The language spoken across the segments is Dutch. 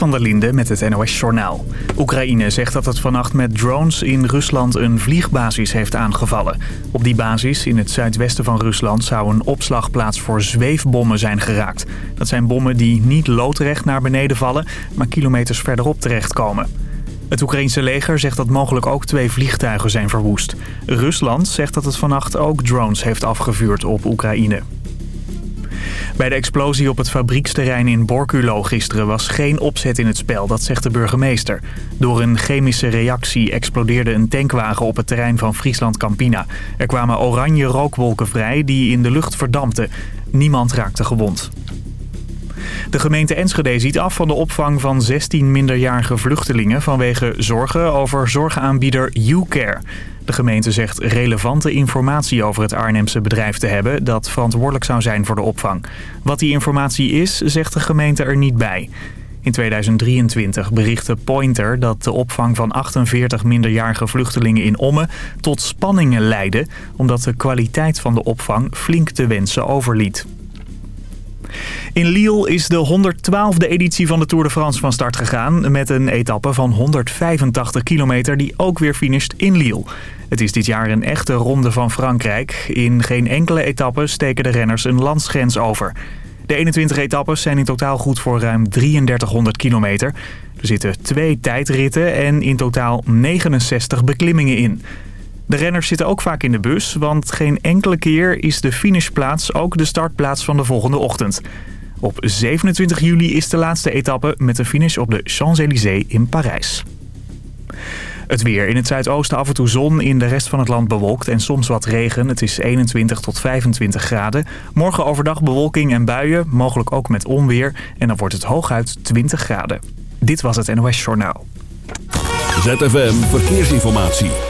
van der Linde met het NOS-journaal. Oekraïne zegt dat het vannacht met drones in Rusland een vliegbasis heeft aangevallen. Op die basis in het zuidwesten van Rusland zou een opslagplaats voor zweefbommen zijn geraakt. Dat zijn bommen die niet loodrecht naar beneden vallen, maar kilometers verderop terechtkomen. Het Oekraïense leger zegt dat mogelijk ook twee vliegtuigen zijn verwoest. Rusland zegt dat het vannacht ook drones heeft afgevuurd op Oekraïne. Bij de explosie op het fabrieksterrein in Borculo gisteren was geen opzet in het spel, dat zegt de burgemeester. Door een chemische reactie explodeerde een tankwagen op het terrein van Friesland Campina. Er kwamen oranje rookwolken vrij die in de lucht verdampten. Niemand raakte gewond. De gemeente Enschede ziet af van de opvang van 16 minderjarige vluchtelingen... vanwege zorgen over zorgaanbieder YouCare. De gemeente zegt relevante informatie over het Arnhemse bedrijf te hebben... dat verantwoordelijk zou zijn voor de opvang. Wat die informatie is, zegt de gemeente er niet bij. In 2023 berichtte Pointer dat de opvang van 48 minderjarige vluchtelingen in Ommen tot spanningen leidde... omdat de kwaliteit van de opvang flink te wensen overliet. In Lille is de 112e editie van de Tour de France van start gegaan... met een etappe van 185 kilometer die ook weer finisht in Lille. Het is dit jaar een echte ronde van Frankrijk. In geen enkele etappe steken de renners een landsgrens over. De 21 etappes zijn in totaal goed voor ruim 3300 kilometer. Er zitten twee tijdritten en in totaal 69 beklimmingen in. De renners zitten ook vaak in de bus, want geen enkele keer is de finishplaats ook de startplaats van de volgende ochtend. Op 27 juli is de laatste etappe met een finish op de Champs-Élysées in Parijs. Het weer. In het zuidoosten af en toe zon. In de rest van het land bewolkt en soms wat regen. Het is 21 tot 25 graden. Morgen overdag bewolking en buien. Mogelijk ook met onweer. En dan wordt het hooguit 20 graden. Dit was het NOS Journaal. ZFM Verkeersinformatie.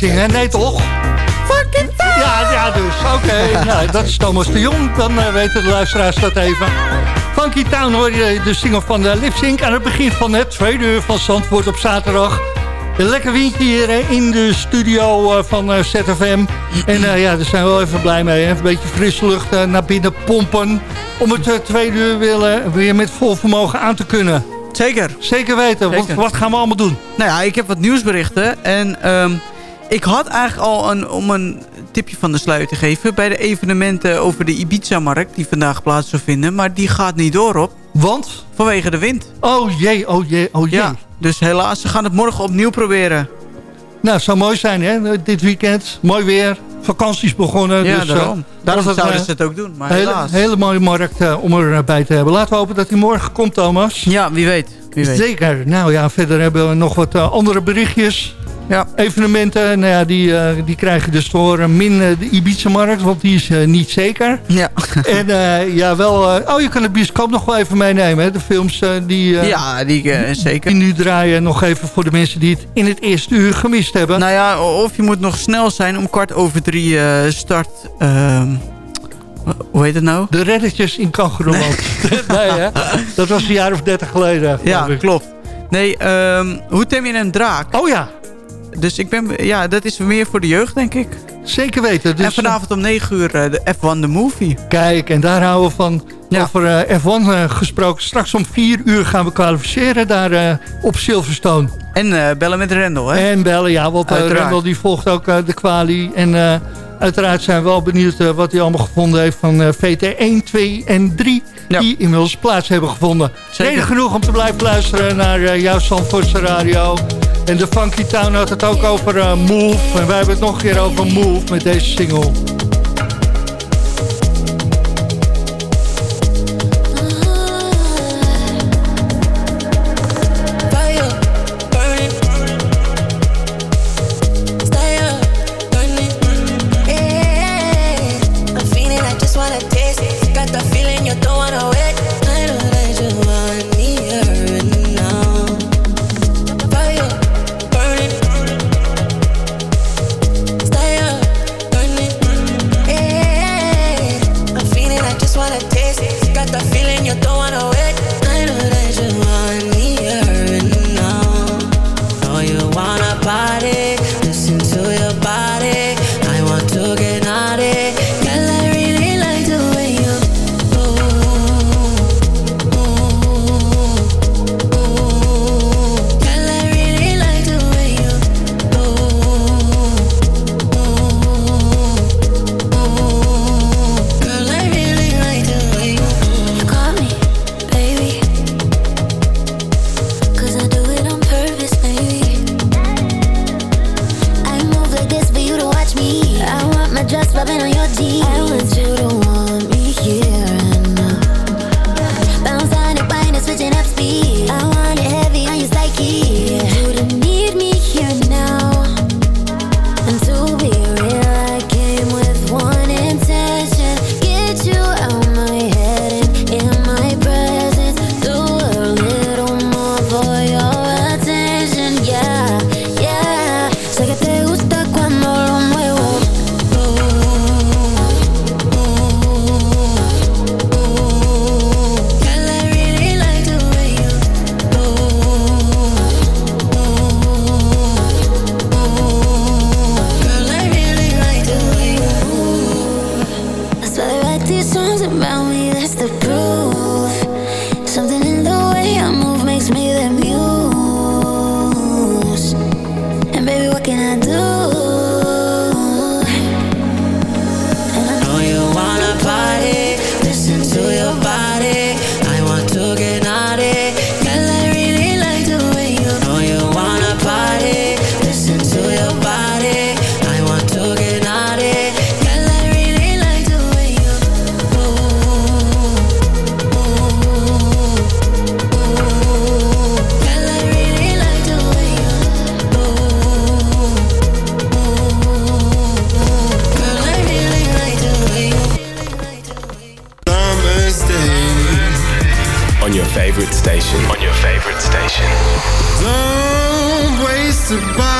Nee, toch? Fucking Ja, ja, dus. Oké, nou, dat is Thomas de Jong. Dan uh, weten de luisteraars dat even. Funky Town hoor je de single van de Lip Sync aan het begin van het tweede uur van Zandvoort op zaterdag. Een lekker windje hier in de studio van ZFM. En ja, daar zijn we wel even blij mee. Een beetje frisse lucht naar binnen pompen. Om het tweede uur weer, weer met vol vermogen aan te kunnen. Zeker. Zeker weten. Wat, wat, gaan we allemaal doen? Nou ja, ik heb wat nieuwsberichten. En um, ik had eigenlijk al een, om een tipje van de sluier te geven... bij de evenementen over de Ibiza-markt die vandaag plaats zou vinden. Maar die gaat niet door op. Want? Vanwege de wind. Oh jee, oh jee, oh jee. Ja, dus helaas, ze gaan het morgen opnieuw proberen. Nou, het zou mooi zijn hè, dit weekend. Mooi weer, vakanties begonnen. Ja, dus, daarom. Uh, daarom zouden ze het ook doen, maar hele, helaas. Hele mooie markt uh, om erbij te hebben. Laten we hopen dat hij morgen komt, Thomas. Ja, wie weet. Wie weet. Zeker. Nou ja, verder hebben we nog wat andere berichtjes. Ja. Evenementen, nou ja, die, uh, die krijgen dus voor min de Ibiza-markt, want die is uh, niet zeker. Ja. en ja, wel... oh, je kan de bioscoop nog wel even meenemen, hè? De films die... ja, die zeker. Die nu draaien nog even voor de mensen die het in het eerste uur gemist hebben. Nou ja, of je moet nog snel zijn om kwart over drie start... Ehm, hoe heet het nou? De Reddetjes in Kangeroeland. Nee. nee, hè? Dat was een jaar of dertig geleden. Ja, klopt. Nee, um, hoe tem je een draak? Oh ja. Dus ik ben, ja, dat is meer voor de jeugd, denk ik. Zeker weten. Dus en vanavond om 9 uur uh, de F1 The Movie. Kijk, en daar houden we van ja. over uh, F1 uh, gesproken. Straks om 4 uur gaan we kwalificeren daar op Silverstone. En bellen met Rendel, hè? En bellen, ja, want Rendel die volgt ook de kwalie. En uiteraard zijn we wel benieuwd wat hij allemaal gevonden heeft van VT 1, 2 en 3. Ja. Die inmiddels plaats hebben gevonden. Reden genoeg om te blijven luisteren naar jouw Zandvoortse radio. En de Funky Town had het ook over uh, Move. En wij hebben het nog een keer over Move met deze single.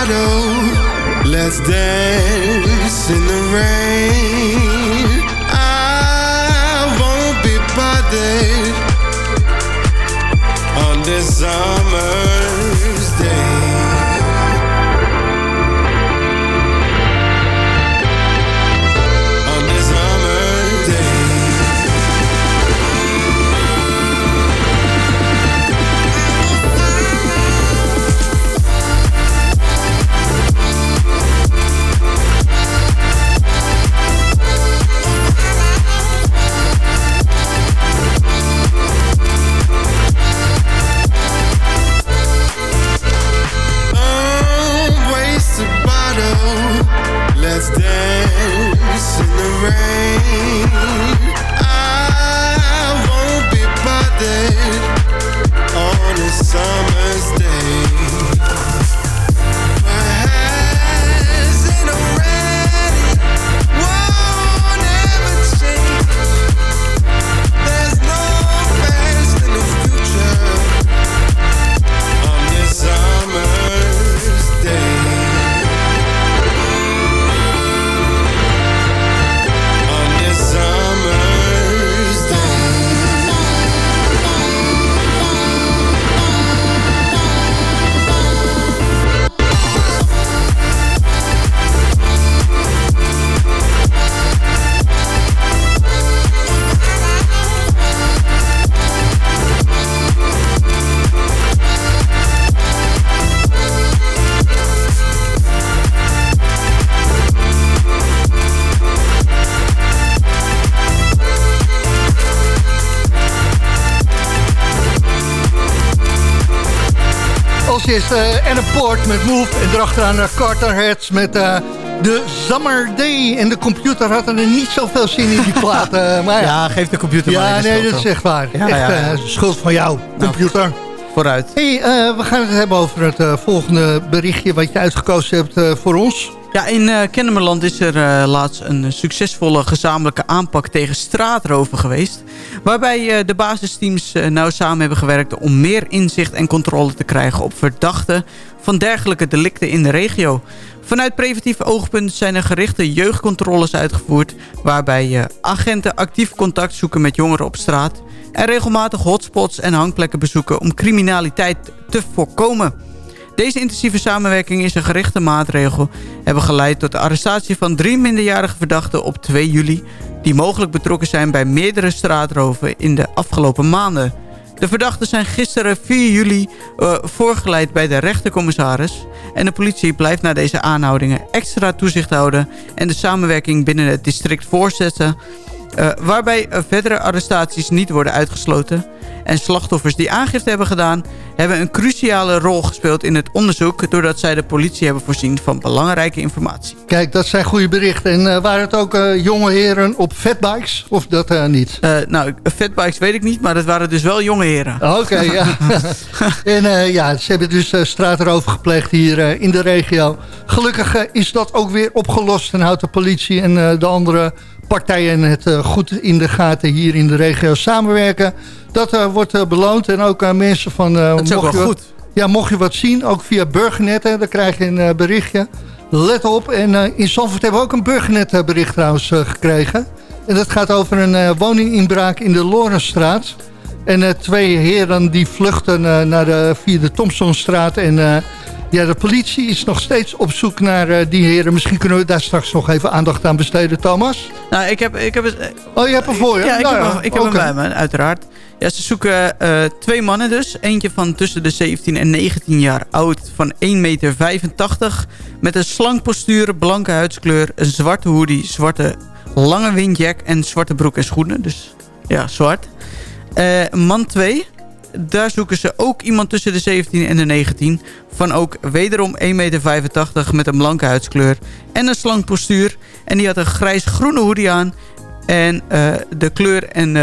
shadow. Let's dance. Als eerste uh, Anna Poort met Move en erachteraan uh, Carter Heads met uh, de Summer Day. En de computer had er niet zoveel zin in die plaat. Uh, maar ja. Ja, geef de computer ja, maar even nee, dat is echt waar. Ja, echt, ja, ja. eh, schuld van jou, computer. Vooruit. hey, eh, we gaan het hebben over het eh, volgende berichtje wat je uitgekozen hebt eh, voor ons. Ja, in eh Kennemerland is er eh, laatst een succesvolle gezamenlijke aanpak tegen straatroven geweest. Waarbij eh, de basisteams nauw samen hebben gewerkt om meer inzicht en controle te krijgen op verdachten van dergelijke delicten in de regio. Vanuit preventief oogpunt zijn er gerichte jeugdcontroles uitgevoerd... waarbij agenten actief contact zoeken met jongeren op straat... en regelmatig hotspots en hangplekken bezoeken om criminaliteit te voorkomen. Deze intensieve samenwerking is een gerichte maatregel... hebben geleid tot de arrestatie van drie minderjarige verdachten op 2 juli... die mogelijk betrokken zijn bij meerdere straatroven in de afgelopen maanden. De verdachten zijn gisteren 4 juli eh, voorgeleid bij de rechtercommissaris... en de politie blijft na deze aanhoudingen extra toezicht houden... en de samenwerking binnen het district voortzetten... eh, waarbij eh, verdere arrestaties niet worden uitgesloten... En slachtoffers die aangifte hebben gedaan... hebben een cruciale rol gespeeld in het onderzoek... doordat zij de politie hebben voorzien van belangrijke informatie. Kijk, dat zijn goede berichten. En eh, waren het ook eh, jonge heren op fatbikes? Of dat eh, niet? Nou, fatbikes weet ik niet, maar het waren dus wel jonge heren. Oké, ja. en ja, ze hebben dus uh, straatrover gepleegd hier uh, in de regio. Gelukkig uh, is dat ook weer opgelost en houdt de politie en de andere partijen het goed in de gaten hier in de regio samenwerken. Dat wordt beloond en ook mensen van... dat is je, goed. Ja, mocht je wat zien, ook via Burgernet, hè, dan krijg je een berichtje. Let op, en in Zandvoort hebben we ook een Burgernet bericht trouwens gekregen. En dat gaat over een woninginbraak in de Lorenstraat. En uh, twee heren die vluchten uh, naar de, via de Thompsonstraat. En uh, ja, de politie is nog steeds op zoek naar die heren. Misschien kunnen we daar straks nog even aandacht aan besteden, Thomas. Nou, ik heb, ik heb het... Oh, je hebt hem voor je? Ja, ik nou, heb, hem, ik heb okay. hem bij me, uiteraard. Ja, ze zoeken twee mannen dus. Eentje van tussen de 17 en 19 jaar oud van 1,85 meter. Met een slank postuur, blanke huidskleur, een zwarte hoodie, zwarte lange windjack en zwarte broek en schoenen. Dus ja, zwart. Man 2, daar zoeken ze ook iemand tussen de 17 en de 19. Van ook wederom 1,85 meter met een blanke huidskleur en een slank postuur. En die had een grijs-groene hoodie aan. En uh, de kleur en,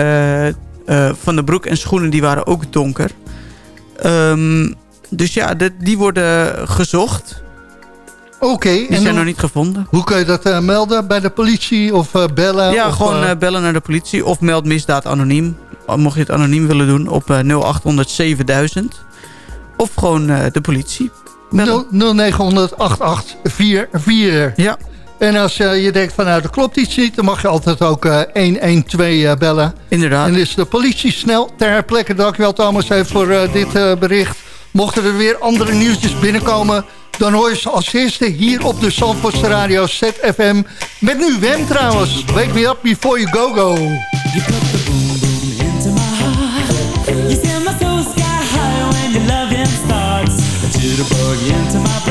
uh, van de broek en schoenen die waren ook donker. Um, dus ja, die worden gezocht. Oké. Okay, die zijn nog niet gevonden. Hoe kun je dat uh, melden? Bij de politie of uh, bellen? Ja, of, gewoon uh, bellen naar de politie. Of meld misdaad anoniem. Mocht je het anoniem willen doen op 0800 7000. Of gewoon de politie. bellen. 0900 8844. Ja, En als eh, je denkt van nou, er klopt iets niet... dan mag je altijd ook eh, 112 eh, bellen. inderdaad. En is de politie snel ter plekke. Dankjewel Thomas even voor eh, dit eh, bericht. Mochten er weer andere nieuwtjes binnenkomen... dan ze als eerste hier op de Zandvoortse Radio ZFM. Met nu Wem trouwens. Wake me up before you go go. Into my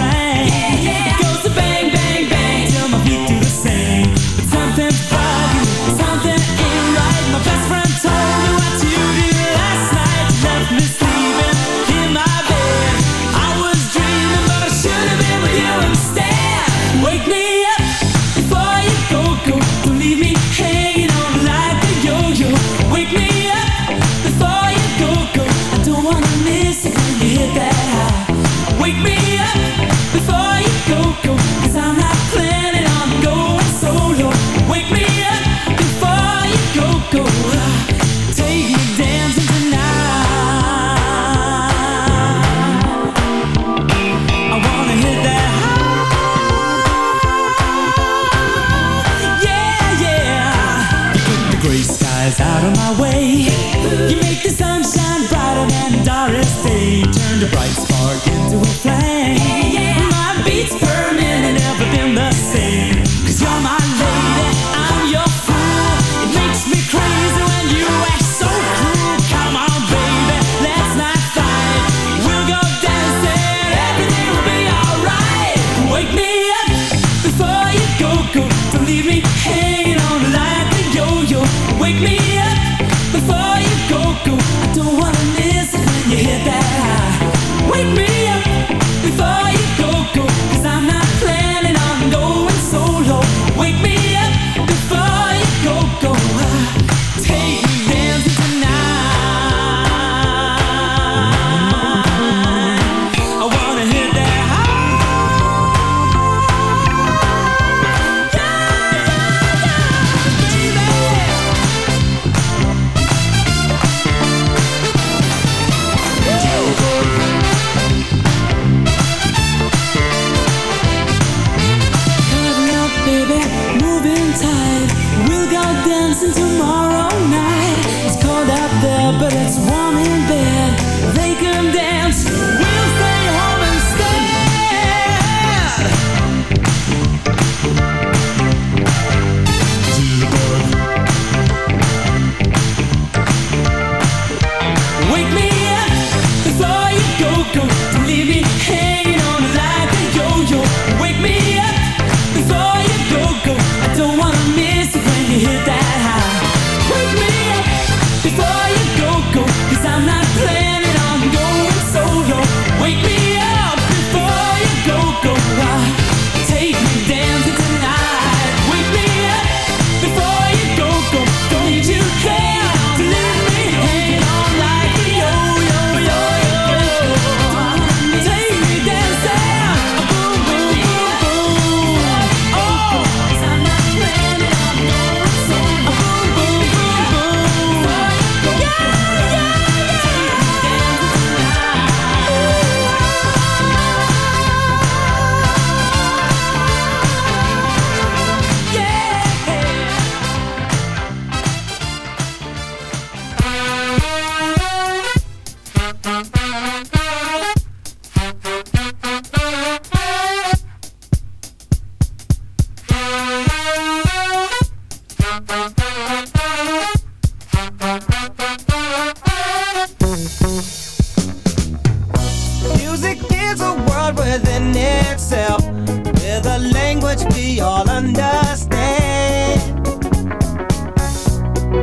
Music is a world within itself, with a language we all understand.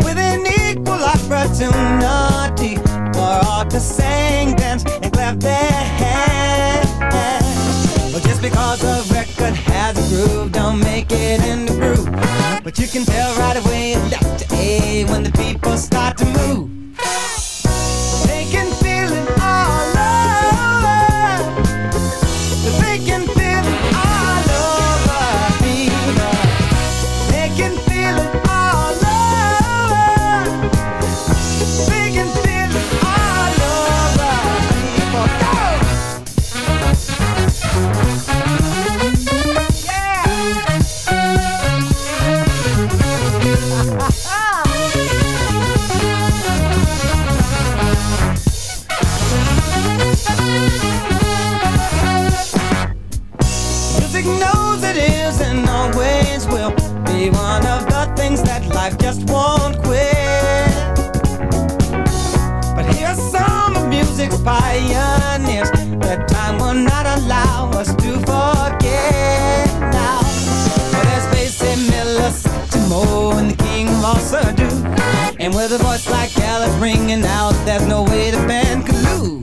With an equal opportunity for all to sing, dance, and clap their hands. But just because a record has a groove, don't make it in the groove. But you can tell right away it's Dr. A when the people start to move. And with a voice like Alice ringing out, there's no way the band could lose.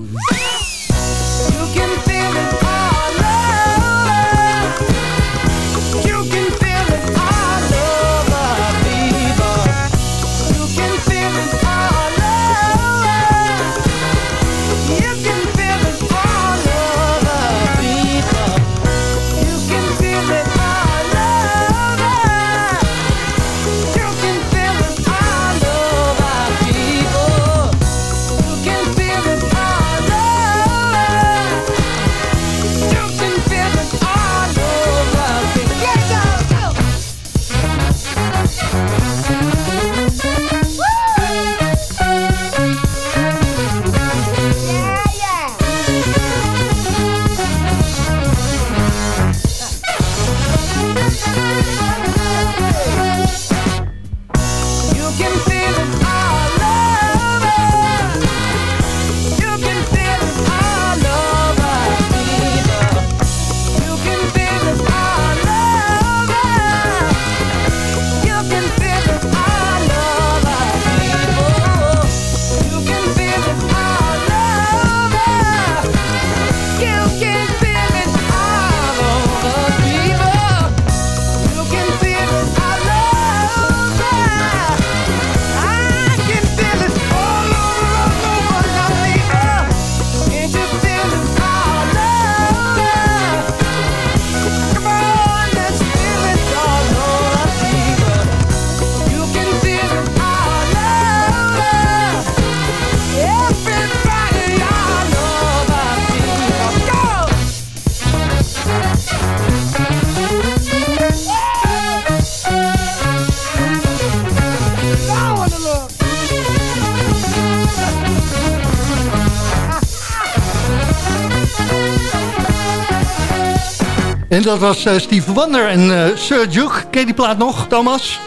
En dat was eh Steve Wonder en eh Sir Duke. Ken je die plaat nog, Thomas?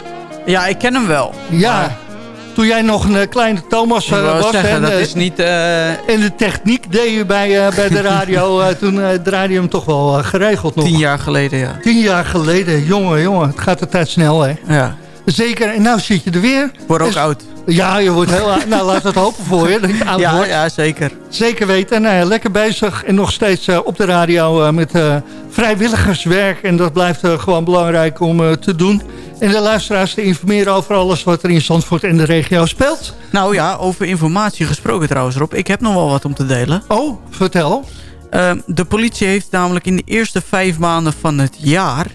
Ja, ik ken hem wel. Ja. Toen jij nog een eh, kleine Thomas was. zeggen, en, dat is niet... En de techniek deed je bij, bij de radio. toen draaide je hem toch wel geregeld nog. tien jaar geleden, ja. Tien jaar geleden. Jongen, jongen. Het gaat de tijd snel, hè. ja. Zeker. En nou zit je er weer. Word ook Dus- oud. Ja, je wordt heel. Nou, laat het hopen voor je. Dat je oud Ja, wordt. ja, zeker. Zeker weten. Nou ja, lekker bezig. En nog steeds eh, op de radio eh, met eh, vrijwilligerswerk. En dat blijft gewoon belangrijk om te doen. En de luisteraars te informeren over alles wat er in Zandvoort en de regio speelt. Nou ja, over informatie gesproken trouwens, Rob. Ik heb nog wel wat om te delen. Oh, vertel. Ehm, de politie heeft namelijk in de eerste vijf maanden van het jaar...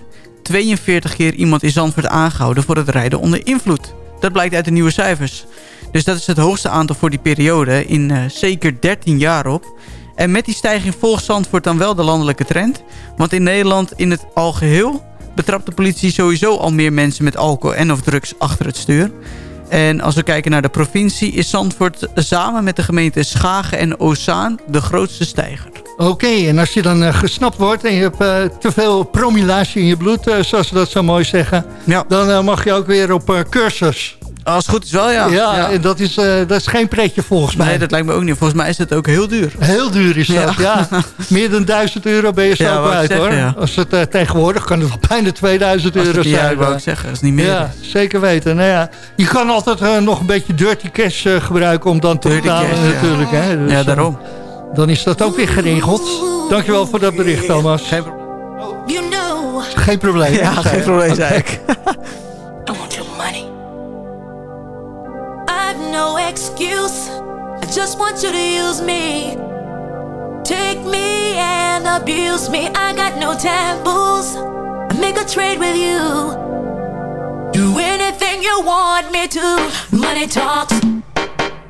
42 keer iemand in Zandvoort aangehouden voor het rijden onder invloed. Dat blijkt uit de nieuwe cijfers. Dus dat is het hoogste aantal voor die periode in eh, zeker 13 jaar op. En met die stijging volgt Zandvoort dan wel de landelijke trend. Want in Nederland in het algeheel betrapt de politie sowieso al meer mensen met alcohol en of drugs achter het stuur. En als we kijken naar de provincie is Zandvoort samen met de gemeenten Schagen en Ozaan de grootste stijger. Oké, en als je dan eh, gesnapt wordt en je hebt eh, te veel promillage in je bloed, eh, zoals ze dat zo mooi zeggen, Ja, dan mag je ook weer op cursus. Als het goed is wel ja. Ja, en dat is, eh, dat is geen pretje volgens mij. Nee, dat lijkt me ook niet. Volgens mij is het ook heel duur. Heel duur is dat, ja. Meer dan 1000 euro ben je zo Ja, kwijt hoor. ja. Als het eh, tegenwoordig kan het wel bijna 2000 Als euro ja, zijn. ik wou ik zeggen. Dat is niet meer. Ja, zeker weten. Nou ja, je kan altijd eh, nog een beetje dirty cash eh, gebruiken om dan te Dirty betalen cash, ja. natuurlijk. Hè. Dus, Ja, eh, daarom. dan is dat ook weer geregeld. Dankjewel voor dat bericht, Thomas. Geen, pro- Geen probleem. ja, geen probleem, zei ik. I've no excuse. I just want you to use me. Take me and abuse me. I got no taboos. I make a trade with you. Do anything you want me to. Money talks.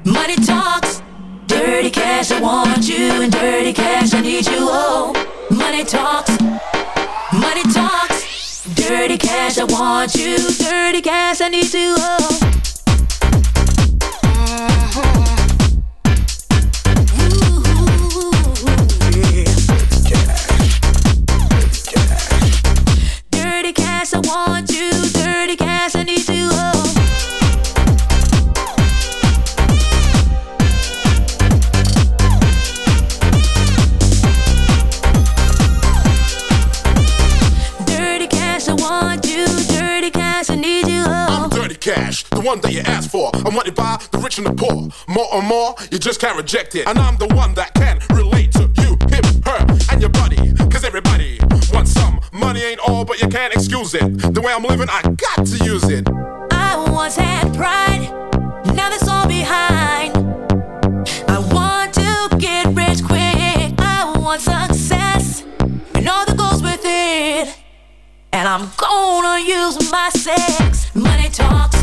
Money talks. Dirty cash, I want you. And dirty cash, I need you. Oh, money talks. Money talks. Dirty cash, I want you. Dirty cash, I need you. Oh. one that you asked for. I'm wanted by the rich and the poor. More and more, you just can't reject it. And I'm the one that can relate to you, him, her, and your buddy. Cause everybody wants some. Money ain't all, but you can't excuse it. The way I'm living, I got to use it. I once had pride, now that's all behind. I want to get rich quick. I want success and all that goes with it. And I'm gonna use my sex. Money talks.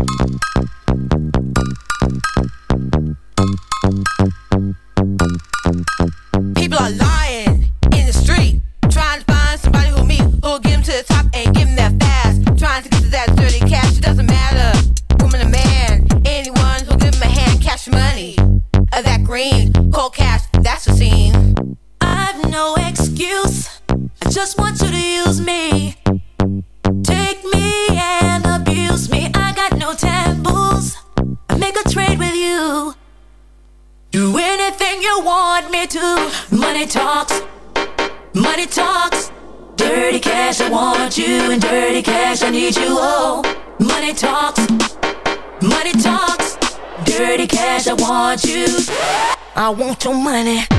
I want your money.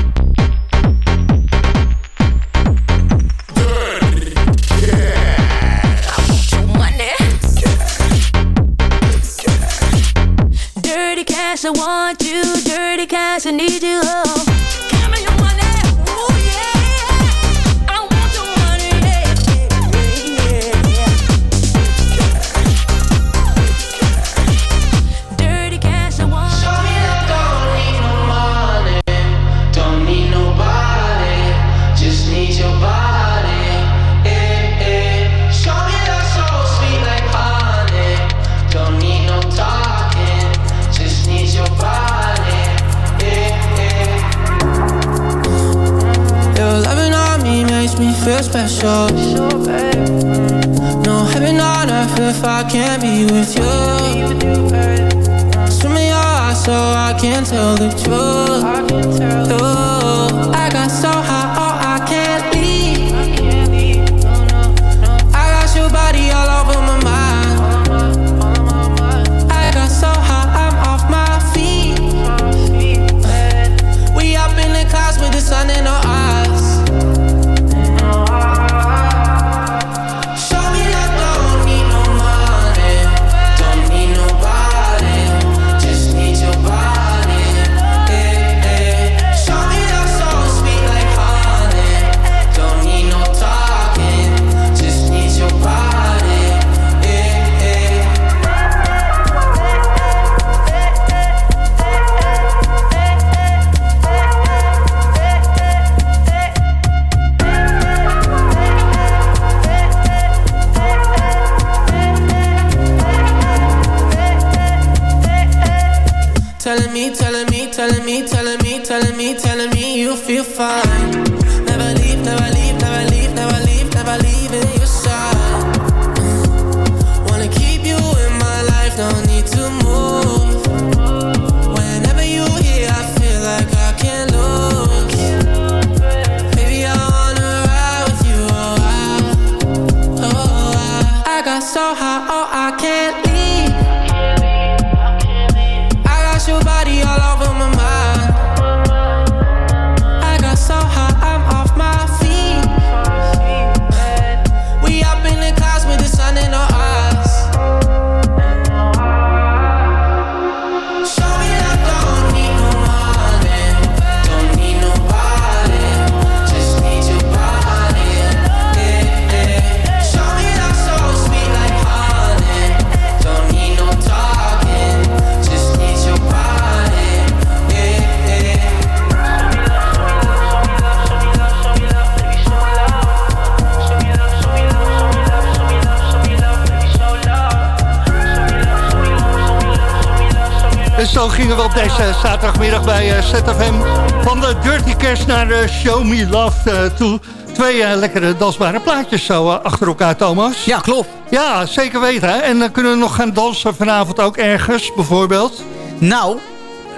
Op deze zaterdagmiddag bij eh, ZFM van de Dirty Cash naar de Show Me Love eh, toe. Twee eh, lekkere dansbare plaatjes zo eh, achter elkaar, Thomas. Ja, klopt. Ja, zeker weten. Hè? En dan kunnen we nog gaan dansen vanavond ook ergens, bijvoorbeeld. Nou,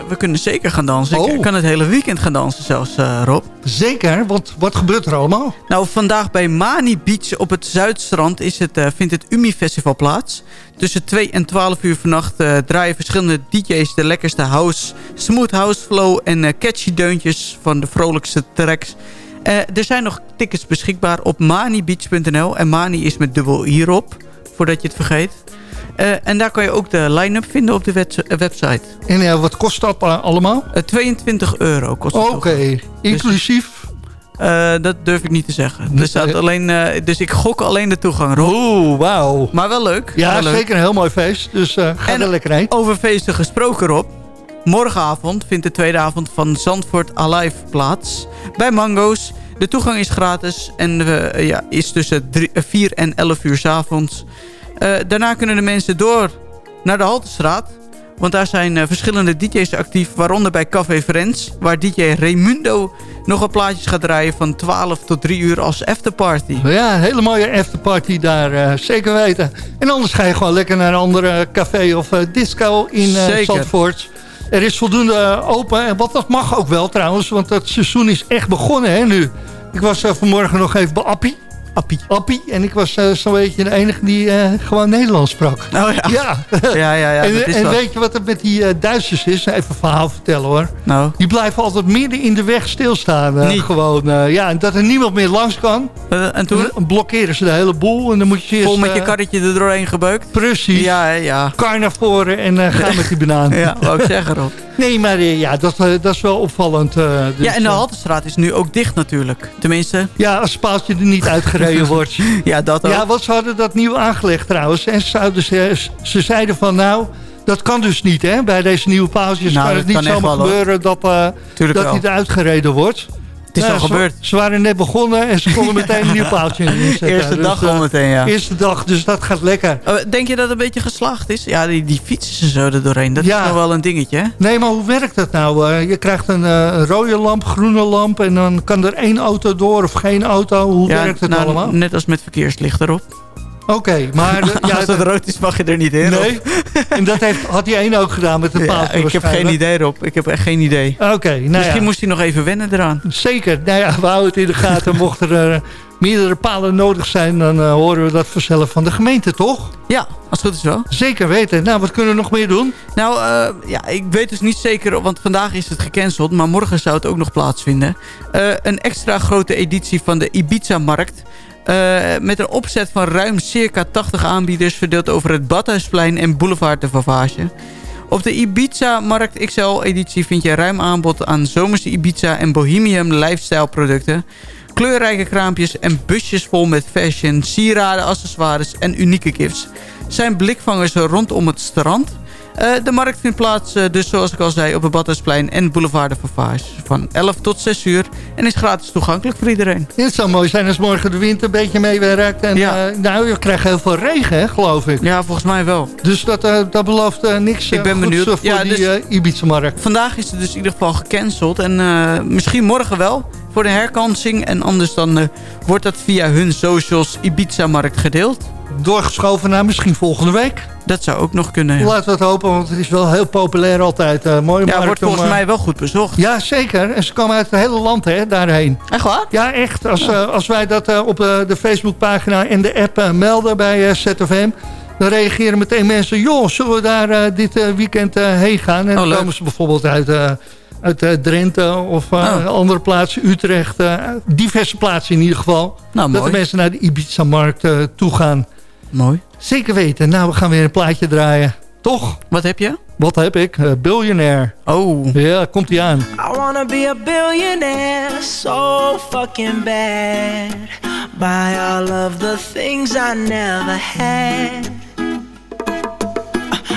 we kunnen zeker gaan dansen. Oh. Ik kan het hele weekend gaan dansen zelfs, eh, Rob. Zeker, want wat gebeurt er allemaal? Nou, vandaag bij Mani Beach op het Zuidstrand is het, eh, vindt het Umi Festival plaats. Tussen 2 en 12 uur vannacht eh, draaien verschillende DJ's de lekkerste house, smooth house flow en catchy deuntjes van de vrolijkste tracks. Er zijn nog tickets beschikbaar op manibeach.nl en Mani is met dubbel hierop, voordat je het vergeet. Eh, en daar kan je ook de line-up vinden op de eh, website. En ja, wat kost dat eh, allemaal? Eh, 22 euro kost het. Oké, inclusief? Eh, dat durf ik niet te zeggen. Er staat alleen, dus ik gok alleen de toegang. Oeh, wauw. Maar wel leuk. Ja, wel leuk. zeker een heel mooi feest. Dus ga En er lekker heen. Over feesten gesproken, Rob. Morgenavond vindt de tweede avond van Zandvoort Alive plaats. Bij Mango's. De toegang is gratis en ja, is tussen 4 en 11 uur s avonds. Eh, daarna kunnen de mensen door naar de Haltestraat. Want daar zijn eh, verschillende DJ's actief, waaronder bij Café Friends... waar DJ Raimundo nog een plaatjes gaat draaien van 12 tot 3 uur als afterparty. Ja, een hele mooie afterparty daar, eh, zeker weten. En anders ga je gewoon lekker naar een andere café of disco in Zeker. Zandvoort. Er is voldoende open, en wat dat mag ook wel trouwens, want het seizoen is echt begonnen hè, nu. Ik was vanmorgen nog even bij Appie. Appie. Appie. En ik was eh, zo'n beetje de enige die eh, gewoon Nederlands sprak. Oh ja. Ja, Ja, ja, ja. en en weet je wat het met die eh, Duitsers is? Even een verhaal vertellen hoor. Nou, Die blijven altijd midden in de weg stilstaan. Niet. Gewoon, ja, en dat er niemand meer langs kan. en toen? Dan blokkeren ze de hele boel. En dan moet je eerst... Vol met je karretje er doorheen gebeukt? Precies. Ja, ja. Kar naar voren en ga met die banaan. Ja, wou ik zeggen, Rob. Nee, maar ja, dat, dat is wel opvallend. dus, ja, en de Haltestraat is nu ook dicht natuurlijk. Tenminste, ja, als het paaltje er niet uitgereden wordt. ja, dat ook. Ja, want ze hadden dat nieuw aangelegd trouwens. En ze, zouden ze, ze zeiden van nou, dat kan dus niet hè. Bij deze nieuwe paaltjes Nou, kan het niet zomaar hoor. gebeuren dat, eh Tuurlijk dat niet uitgereden wordt. Het is Nou, al ze- gebeurd. Ze waren net begonnen en ze konden meteen een nieuw paaltje inzetten. Eerste Dus, dag eh, al meteen, ja. Eerste dag, dus dat gaat lekker. Oh, Denk je dat het een beetje geslaagd is? Ja, die, die fietsen zo er doorheen. Dat Ja. is nog wel een dingetje, hè? Nee, maar hoe werkt dat nou? Eh, je krijgt een eh, rode lamp, groene lamp... en dan kan er één auto door of geen auto. Hoe ja, werkt het nou, allemaal? Net als met verkeerslicht erop. Oké, maar... ja, als het rood is, mag je er niet in. Nee, en dat heeft, had die ene ook gedaan met de Ja, paaltje ik heb geen idee, Rob. Ik heb echt geen idee. Oké, nou Misschien ja, moest hij nog even wennen eraan. zeker. Nou ja, we houden het in de gaten. Mochten er eh, meerdere palen nodig zijn... dan eh, horen we dat vanzelf van de gemeente, toch? Ja, als het goed is wel. Zeker weten. Nou, wat kunnen we nog meer doen? Nou, eh, ja, ik weet dus niet zeker, want vandaag is het gecanceld, maar morgen zou het ook nog plaatsvinden. Een extra grote editie van de Ibiza-markt. Eh, met een opzet van ruim circa 80 aanbieders verdeeld over het Badhuisplein en Boulevard de Vavage. Op de Ibiza-markt XL-editie vind je ruim aanbod aan zomerse Ibiza en Bohemian lifestyle producten. Kleurrijke kraampjes en busjes vol met fashion, sieraden, accessoires en unieke gifts. Zijn blikvangers rondom het strand. Eh, de markt vindt plaats, eh, dus zoals ik al zei, op het Badhuisplein en Boulevard de Vavage. Van 11 tot 6 uur en is gratis toegankelijk voor iedereen. Het zou mooi zijn als morgen de wind een beetje meewerkt. En Ja. eh, nou, je krijgt heel veel regen, hè, geloof ik. Ja, volgens mij wel. Dus dat, dat belooft niks Ik ben benieuwd. voor Ja, die dus- Ibiza-markt. Vandaag is het dus in ieder geval gecanceld. En misschien morgen wel voor de herkansing. En anders dan eh, wordt dat via hun socials Ibiza-markt gedeeld. Doorgeschoven naar misschien volgende week. Dat zou ook nog kunnen. Ja, Laten we het hopen, want het is wel heel populair altijd. eh mooie ja markt wordt volgens eh, mij wel goed bezocht. Ja, zeker. En ze komen uit het hele land hè, daarheen. Echt waar? Ja, echt. Als, als wij dat op de Facebookpagina en de app melden bij ZFM... dan reageren meteen mensen... joh, zullen we daar dit weekend heen gaan? En Oh, dan komen ze bijvoorbeeld uit, uit eh, Drenthe of eh, Oh. andere plaatsen. Utrecht, eh, diverse plaatsen in ieder geval. Nou, dat mooi. de mensen naar de Ibiza-markt eh, toe gaan. Mooi. Zeker weten. Nou, we gaan weer een plaatje draaien. Toch? Wat heb je? Wat heb ik? Eh, Billionaire. Oh. Ja, komt ie aan. I wanna be a billionaire so fucking bad. Buy all of the things I never had.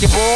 basketball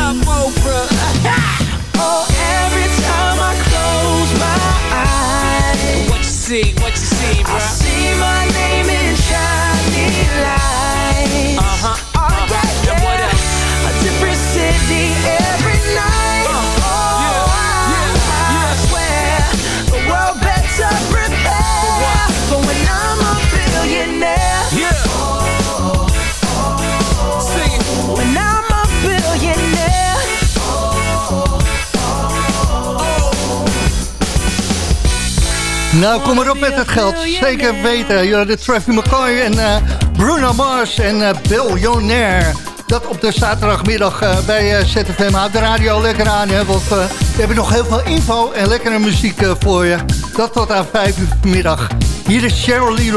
Nou, kom maar op met het geld. Zeker weten. Ja, de Travis McCoy en eh, Bruno Mars en eh Billionaire. Dat op de zaterdagmiddag eh, bij ZFM. Houd de radio lekker aan, hè, want we hebben nog heel veel info en lekkere muziek voor je. Dat tot aan 5 uur vanmiddag. Hier is Cheryl Lee.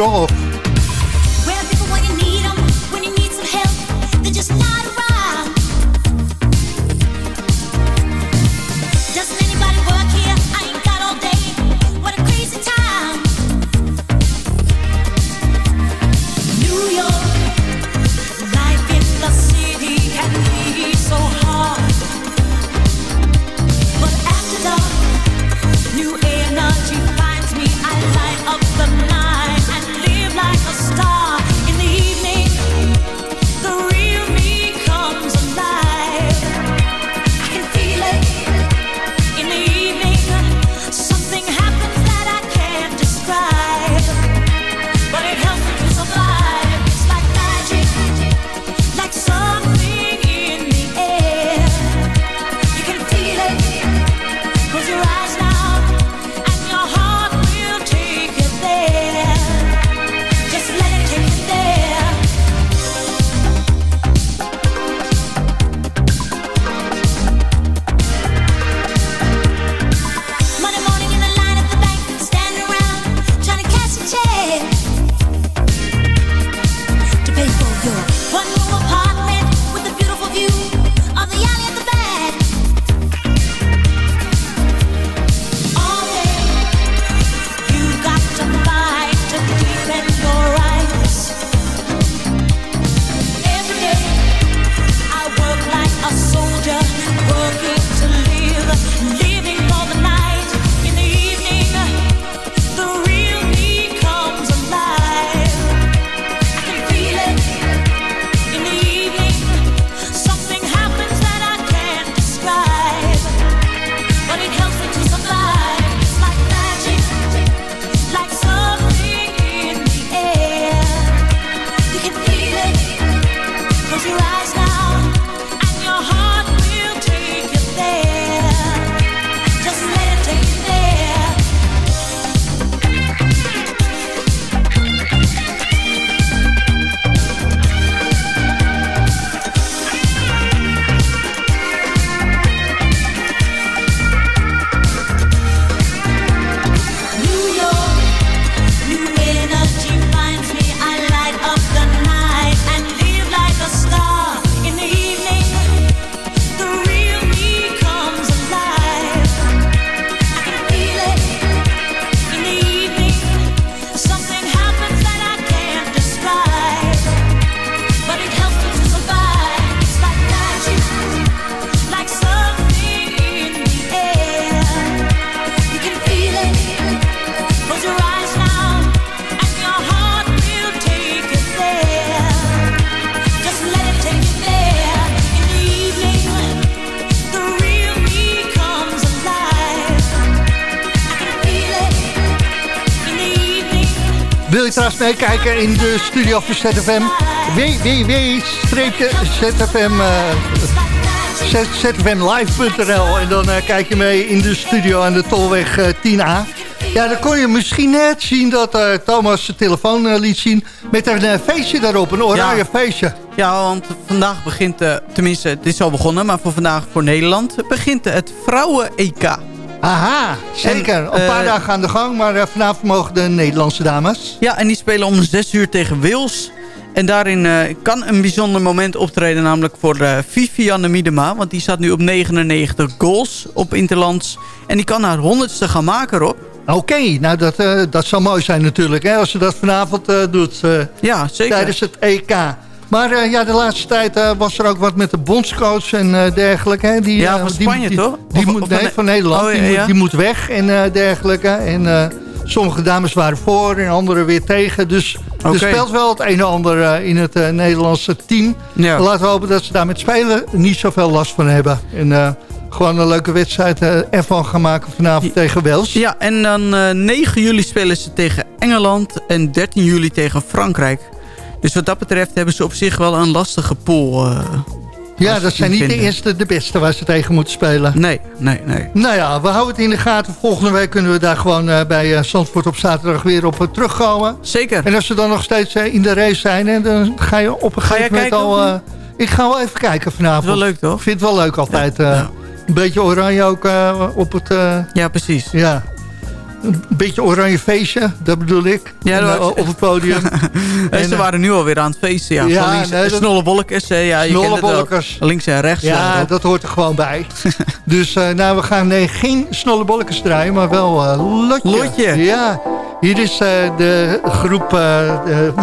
Meekijken in de studio van ZFM? www.zfm... Uh, zfmlive.nl En dan uh, kijk je mee in de studio aan de Tolweg uh, 10A. Ja, dan kon je misschien net zien dat uh, Thomas zijn telefoon uh, liet zien... met een uh, feestje daarop, een oranje Ja. feestje. Ja, want vandaag begint, eh, tenminste, het is al begonnen... maar voor vandaag voor Nederland begint het Vrouwen-EK. Aha, zeker. En, een paar eh, dagen aan de gang, maar eh, vanavond mogen de Nederlandse dames. Ja, en die spelen om 6 uur tegen Wales. En daarin eh, kan een bijzonder moment optreden, namelijk voor eh, Vivianne Miedema. Want die staat nu op 99 goals op Interlands. En die kan haar honderdste gaan maken, Rob. Oké, nou dat, dat zou mooi zijn natuurlijk, hè, als ze dat vanavond doet. Ja, zeker. Tijdens het EK. Maar eh, ja, de laatste tijd eh, was er ook wat met de bondscoach en eh, dergelijke. Hè? Die, Ja, van Spanje, die, toch? Die Of- moet, nee, van- Nederland. Oh, ja, die. Moet, die moet weg en dergelijke. En sommige dames waren voor en andere weer tegen. Dus Oké. er speelt wel het een en ander in het Nederlandse team. Ja. Laten we hopen dat ze daar met spelen niet zoveel last van hebben. En gewoon een leuke wedstrijd ervan gaan maken vanavond tegen Wales. Ja, en dan eh 9 juli spelen ze tegen Engeland en 13 juli tegen Frankrijk. Dus wat dat betreft hebben ze op zich wel een lastige pool. eh, Ja, dat zijn niet de eerste, de beste waar ze tegen moeten spelen. Nee, nee, nee. Nou ja, we houden het in de gaten. Volgende week kunnen we daar gewoon eh, bij eh, Zandvoort op zaterdag weer op terugkomen. Zeker. En als ze dan nog steeds in de race zijn, hè, dan ga je op een gegeven moment al... ik ga wel even kijken vanavond. Wel leuk, toch? Ik vind het wel leuk altijd. eh, Een beetje oranje ook op het... Ja, precies. ja, een beetje oranje feestje, dat bedoel ik. Ja, En, eh, was- op het podium. En ze eh, waren nu alweer aan het feesten. Ja, Ja, nee, eh, Ja, je. Links en rechts. Ja, dat hoort er gewoon bij. dus eh, nou, we gaan nee, geen snollebolletjes draaien, maar wel eh Lotje. Lotje. Ja, hier is eh, de groep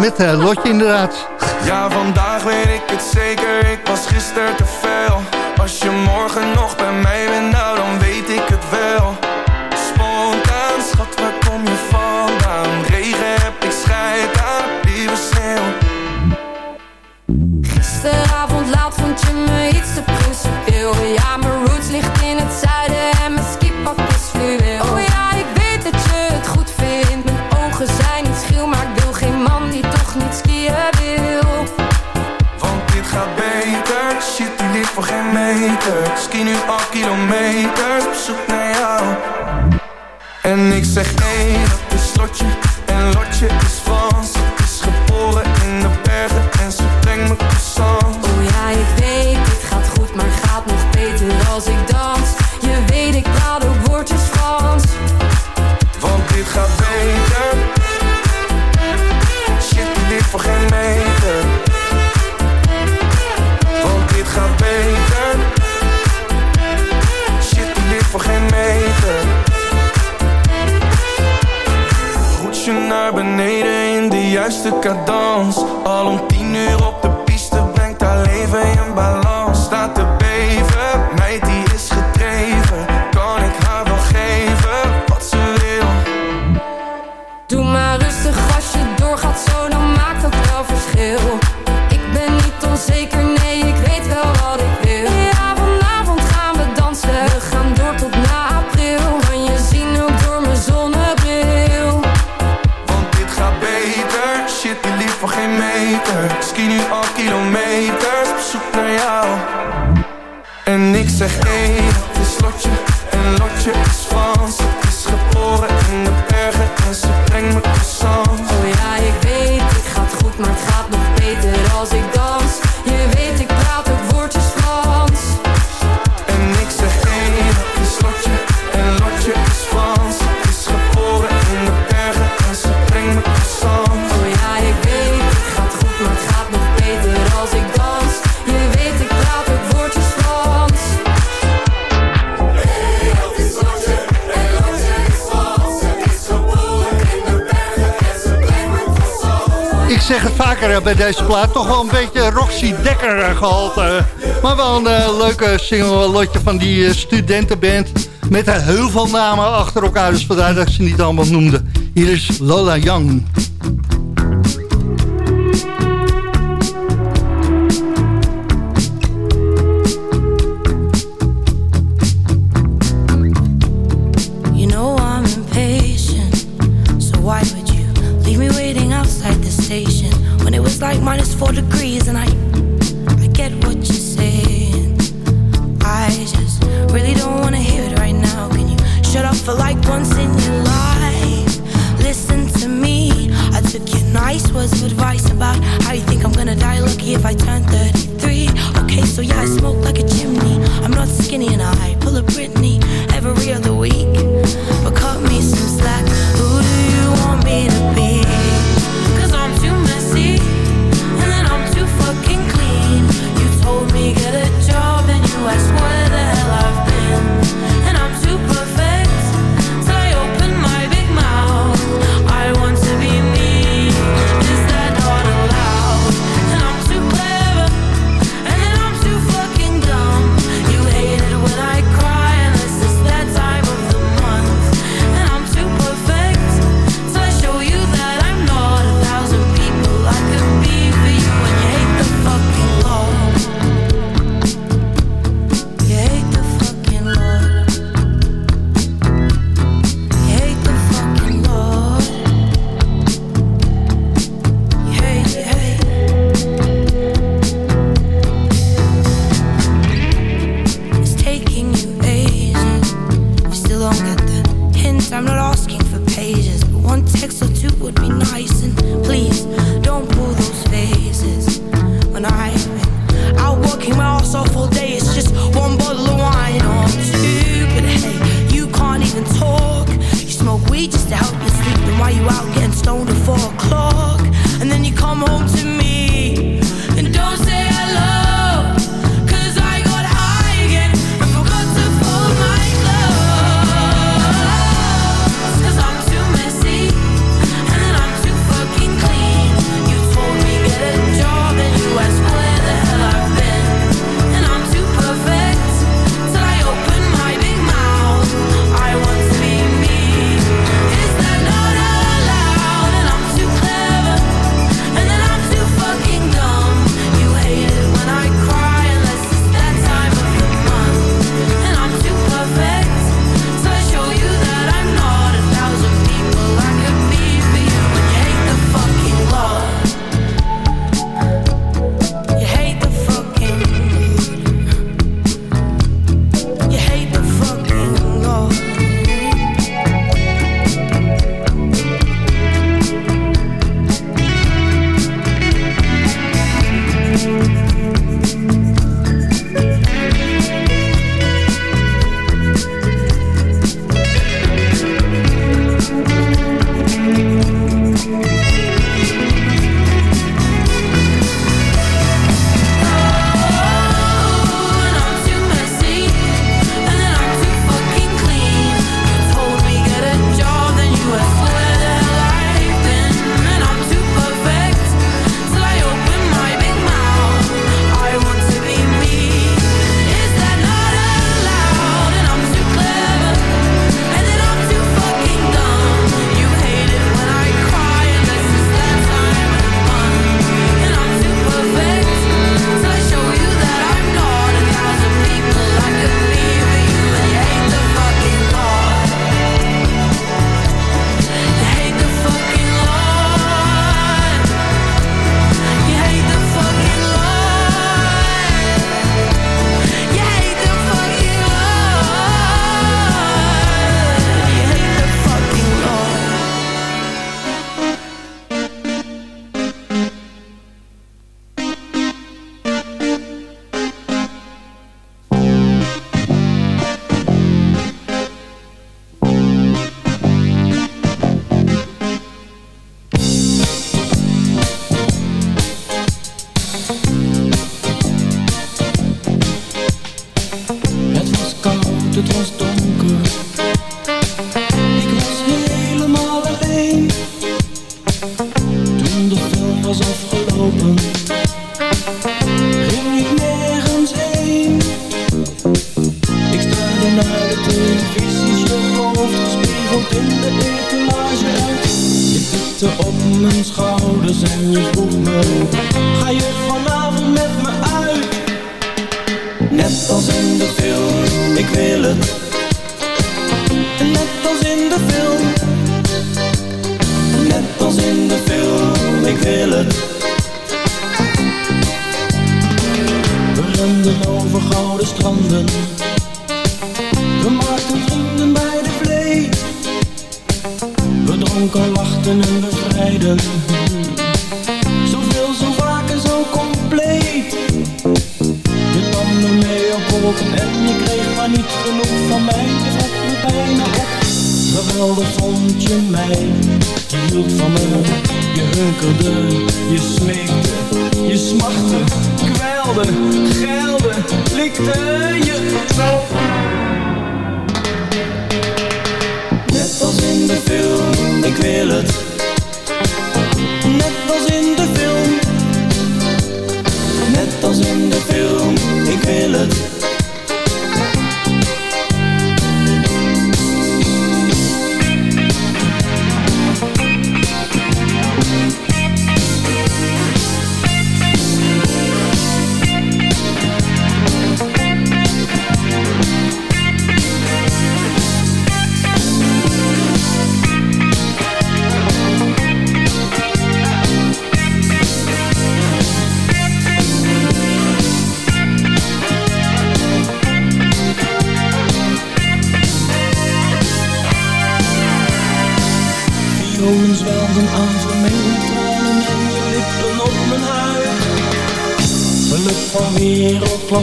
met Lotje inderdaad. Ja, vandaag weet ik het zeker, ik was gisteren te veel Als je morgen nog bij mij bent, nou dan weet Ski nu al kilometers, op zoek naar jou. En ik zeg hé, dat is Lotje. En Lotje is Frans juiste cadans Al deze plaat. Toch wel een beetje Roxy Dekker eh, gehalte. Maar wel een eh, leuke single Lotje van die eh, studentenband. Met heel veel namen achter elkaar. Dus vandaar dat ze niet allemaal noemde. Hier is Lola Young. advice was advice about how you think I'm gonna die lucky if I turn 33. Okay, so yeah, I smoke like a chimney. I'm not skinny and I pull a Britney every other week. Because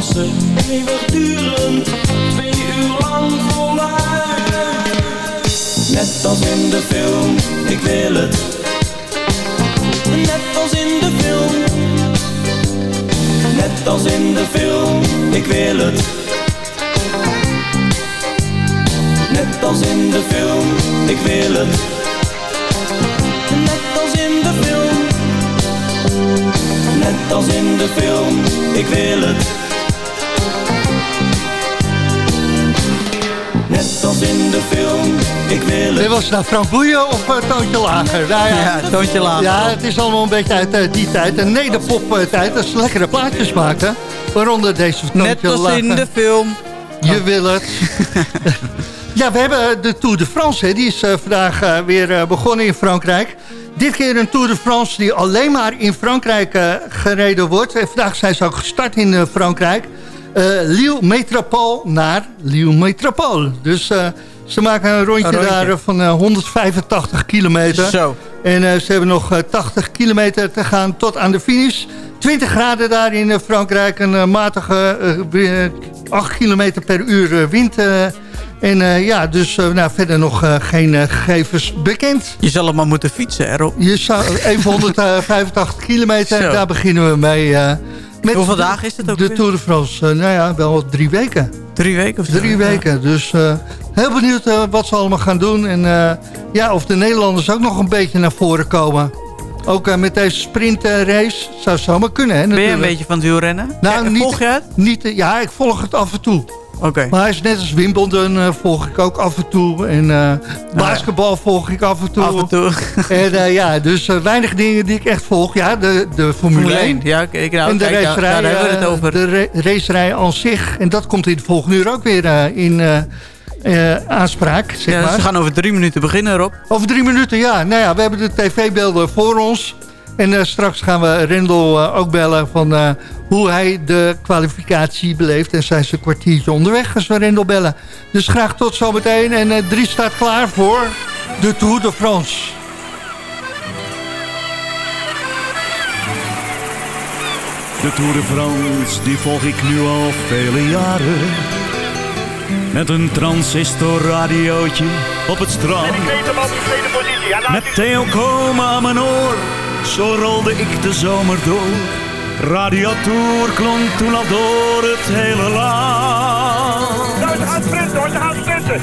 closer nou Frank Boeien of uh, Toontje Lager? Nou Ja, Toontje Lager. Ja, het is allemaal een beetje uit eh, die tijd. Een nederpop-tijd. Dat ze lekkere plaatjes maken. Waaronder deze Toontje Net als Lager. in de film. Je wil het. ja, we hebben de Tour de France. Hè. Die is eh, vandaag eh, weer eh, begonnen in Frankrijk. Dit keer een Tour de France die alleen maar in Frankrijk eh, gereden wordt. En vandaag zijn ze ook gestart in eh, Frankrijk. Eh Lille Métropole naar Lille Métropole. Dus eh, ze maken een rondje, Een rondje. daar eh, van eh, 185 kilometer. Zo. En eh, ze hebben nog eh, 80 kilometer te gaan tot aan de finish. 20 graden daar in eh, Frankrijk. Een eh, matige eh, eh, 8 kilometer per uur eh, wind. eh. en eh, ja, dus eh, nou, verder nog eh, geen eh, gegevens bekend. Je zal hem maar moeten fietsen erop. Je zou even 185 kilometer, Zo. daar beginnen we mee. eh, met Hoeveel dagen is het ook De weer? Tour de France, eh, nou ja, wel drie weken. Drie weken of zo? Drie weken, dus eh, heel benieuwd eh, wat ze allemaal gaan doen. En eh, ja, of de Nederlanders ook nog een beetje naar voren komen. Ook eh, met deze sprintrace zou zomaar kunnen. Hè, Ben je een beetje van het wielrennen? Nou, Ja, niet, Volg je het? Niet, ja, ik volg het af en toe. Oké. Maar hij is net als Wimbledon volg ik ook af en toe. En basketbal volg ik af en toe. Af en toe. En ja, dus weinig dingen die ik echt volg. Ja, de, de Formule, Formule 1. 1. Ja, kijk, nou, en de kijk, racerij, daar hebben we het over. De ra- racerij aan zich. En dat komt in de volgende uur ook weer in aanspraak, zeg Ja, maar. ze gaan over drie minuten beginnen erop. Over drie minuten, ja. Nou ja, we hebben de tv-beelden voor ons. En eh, straks gaan we Rendel eh, ook bellen van eh, hoe hij de kwalificatie beleeft. En zijn ze een kwartiertje onderweg als we Rendel bellen. Dus graag tot zometeen. En eh drie staat klaar voor de Tour de France. De Tour de France, die volg ik nu al vele jaren. Met een transistorradiootje op het strand. Met Theo Komen aan mijn oor, zo rolde ik de zomer door. Radio Tour klonk toen al door het hele land. Nou, ze gaan sprinten hoor, ze gaan sprinten.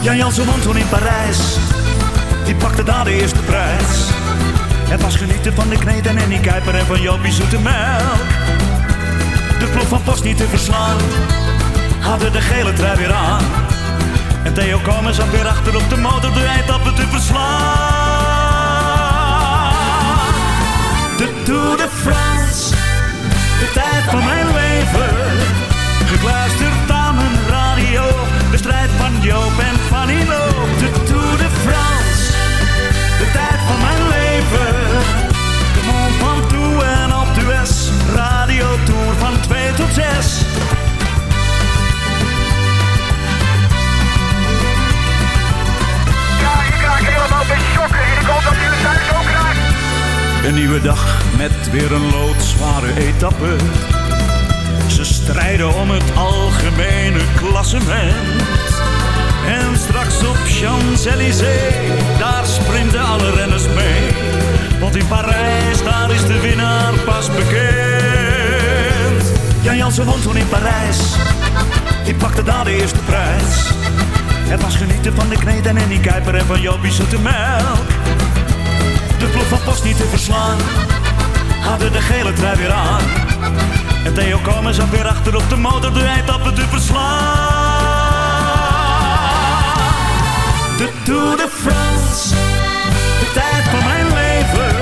Jan Jansen won toen in Parijs, die pakte daar de eerste prijs. Het was genieten van de kneten en die kuiper en van Jopie zoete melk. De ploeg van Post niet te verslaan, hadden de gele trui weer aan. En Theo Komen zat weer achter op de motor de eindappen te verslaan. De Tour de France, de tijd van mijn leven. Gekluisterd aan mijn radio, de strijd van Joop en van Ilo. De Tour de France, de tijd van mijn leven. De mond van toe en op de S, radio Tour van 2 tot 6. allemaal. En ik hoop dat jullie het thuis ook raakt. Een nieuwe dag met weer een loodzware etappe. Ze strijden om het algemene klassement. En straks op Champs-Élysées, daar sprinten alle renners mee. Want in Parijs, daar is de winnaar pas bekend. Jan Jansen won toen in Parijs, die pakte daar de eerste prijs. Het was genieten van de kneden en die kuiper en van Jopie zoete melk. De ploeg van Post niet te verslaan, hadden de gele trui weer aan. En Theo Komen zat weer achter op de motor de eindappen te verslaan. De Tour de France, de tijd van mijn leven.